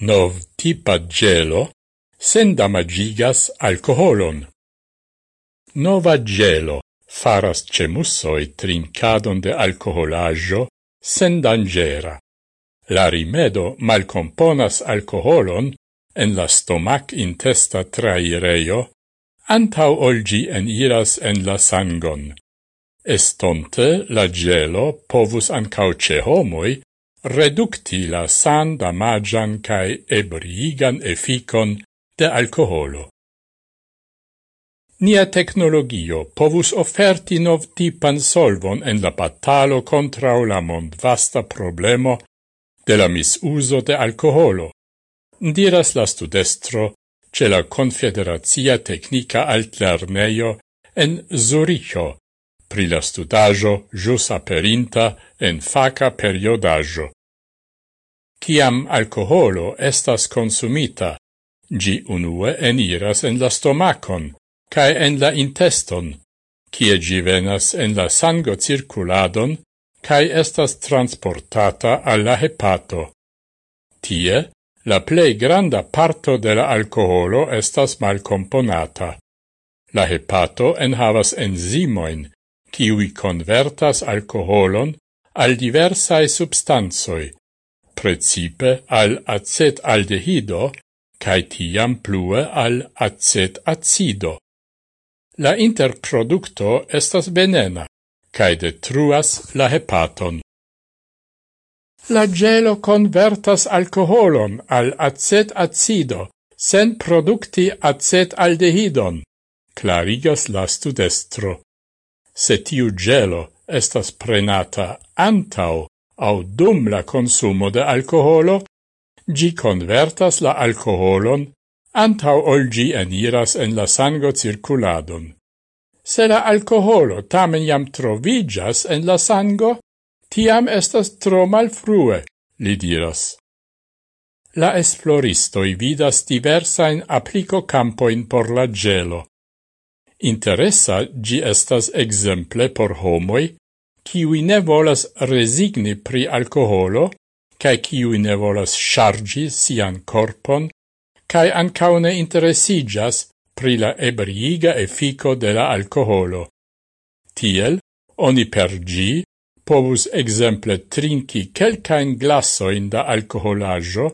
nov tipa gelo sendamagigas alcoholon. Nova gelo faras cemussoi trincadon de alcoholaggio sen dangera. La rimedo malcomponas alcoholon en la stomac intesta traireio, antau olgi en iras en la sangon. Estonte la gelo povus ancauce homoi redukti la san damagian cae ebriigan efficon de alcoholo. Nia tecnologio povus offerti nov tipan solvon en la battalo contra la mondvasta problemo de la misuso de alcoholo, diras la studestro ce la Confederazia Tecnica Altlerneio en Zuricho pri la studajo jus aperinta en faca periodajo. Ciam alcoholo estas consumita, gi unue eniras en la stomacon, cae en la inteston, cie gi venas en la sango circuladon, cae estas transportata alla hepato. Tie, la plei granda parto de la alcoholo estas malcomponata. La hepato enhavas enzimoin, kiui convertas alcoholon al diversae substanzoi, precipe al acet aldehido, cae tiam plue al acet acido. La interproducto estas venena, cae detruas la hepaton. La gelo convertas alcoholon al acet acido, sen producti acet aldehidon, clarigas la studestro se tiu gelo estas prenata antau au dum la consumo de alcoholo, gi convertas la alcoholon antau ol gi eniras en la sango circuladon. Se la alcoholo tamen jam trovigas en la sango, tiam estas tro malfrue, li diras. La esploristoi vidas diversain aplico campoin por la gelo. Interessa gi estas exemple por homoi, kiui ne volas resigni pri alcoholo, cae kiui ne volas chargi sian corpon, cae ancaune interessigas pri la ebriiga effico de la alcoholo. Tiel, oni per gi povus exemple trinki quelcaen glasoin da alcoholaggio,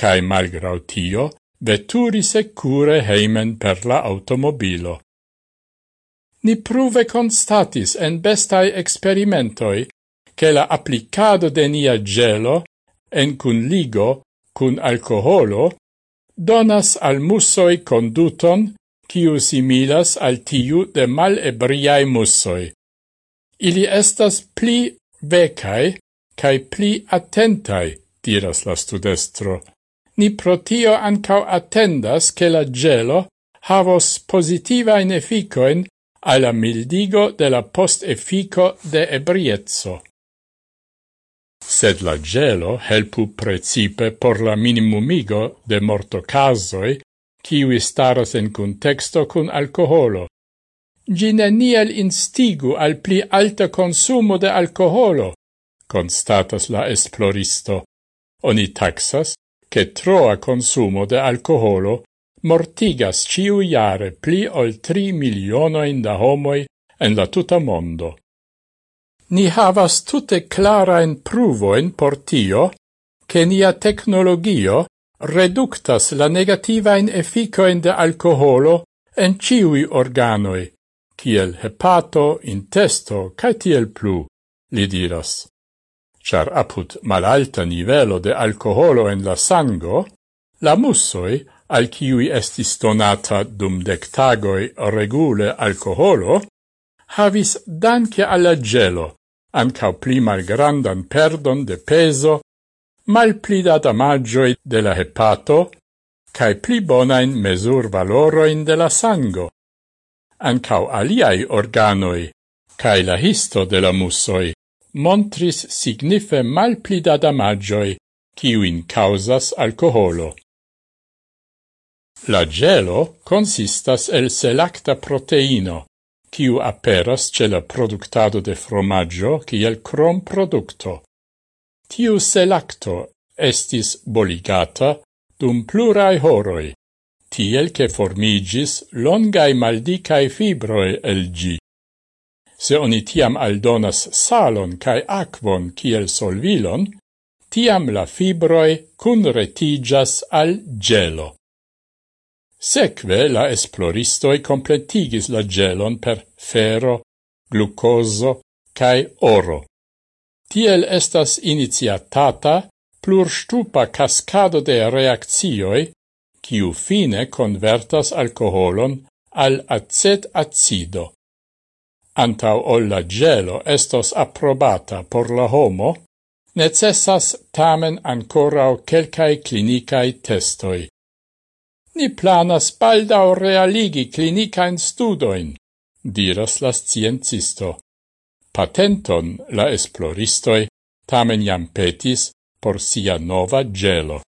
cae malgrau tio, veturi secure heimen per la automobilo ni pruve constatis en bestai experimentoi che la applicado de nia gelo en cun ligo cun alcoholo donas al mussoi conduton quiu similas al tiu de mal ebriai mussoi. Ili estas pli vecai cae pli attentai, diras la studestro. Ni protio ancau attendas che la gelo havos positivain efficoen alla mildigo de la post-effico de ebriezzo. Sed la gelo helpu precipe por la minimumigo de mortocasoi kiwi staras en contexto cun alcoholo. Gine niel instigu al pli alta consumo de alcoholo, constatas la esploristo. Oni taxas che troa consumo de alcoholo mortigas ciu jare pli ol tri milionoin da homoi en la tuta mondo. Ni havas tute clarain pruvoin por tio, che nia tecnologio reductas la negativain efficoin de alcoholo en ciui organoi, kiel hepato, intesto, cae tiel plu, li diras. Char aput malalta nivelo de alcoholo en la sango, la mussoi al kiui estis donata dum dec tagoi regule alcoholo, havis danke alla gelo, ancau pli malgrandan perdon de peso, mal pli da damagioi de la hepato, cae pli bonain mesur valoroin de la sango. Ancau aliai organoi, cae la histo de la musoi, montris signife mal pli da damagioi, ciuin causas alcoholo. La gelo consistas el selacta proteino, quiu aperas ce la productado de fromaggio kiel crom producto. Tiu selacto estis boligata dum plurai horoi, tiel che formigis longai maldicae fibroi el gi. Se oni tiam aldonas salon cae aquon kiel solvilon, tiam la fibroi cun retigas al gelo. Sekve la esploristoi completigis la gelon per ferro, glucoso cae oro. Tiel estas iniziatata plurstupa cascado de reaccioi, kiu fine convertas alcoholon al acet acido. Antau ol la gelo estos approbata por la homo, necessas tamen ancorau quelcae clinicae testoi. Ni planas baldau realigi clinicain studoin, diras la sciencisto. Patenton la esploristoi tamen jam petis por sia nova gelo.